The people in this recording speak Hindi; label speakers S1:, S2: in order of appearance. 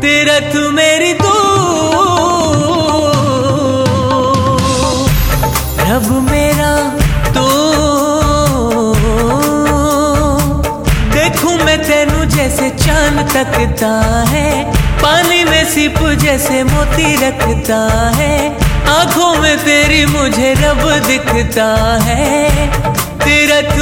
S1: तेरा तू मेरी तू। रब मेरा तो। देखूँ मैं तेनू जैसे चाँद तकता है, पानी में सिप जैसे मोती रखता है, आँखों में तेरी मुझे रब दिखता है।